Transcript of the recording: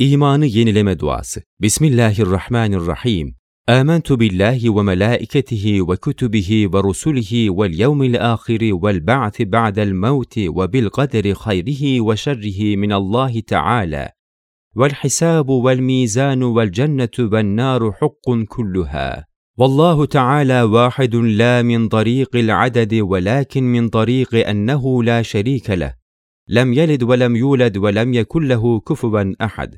İmanı yenileme duası. Bismillahirrahmanirrahim. آمنت بالله وملائكته وكتبه ورسله واليوم الآخر والبعث بعد الموت وبالقدر خيره وشره من الله تعالى والحساب والميزان والجنة والنار حق كلها والله تعالى واحد لا من طريق العدد ولكن من طريق أنه لا شريك له لم يلد ولم يولد ولم يكن له كفوا أحد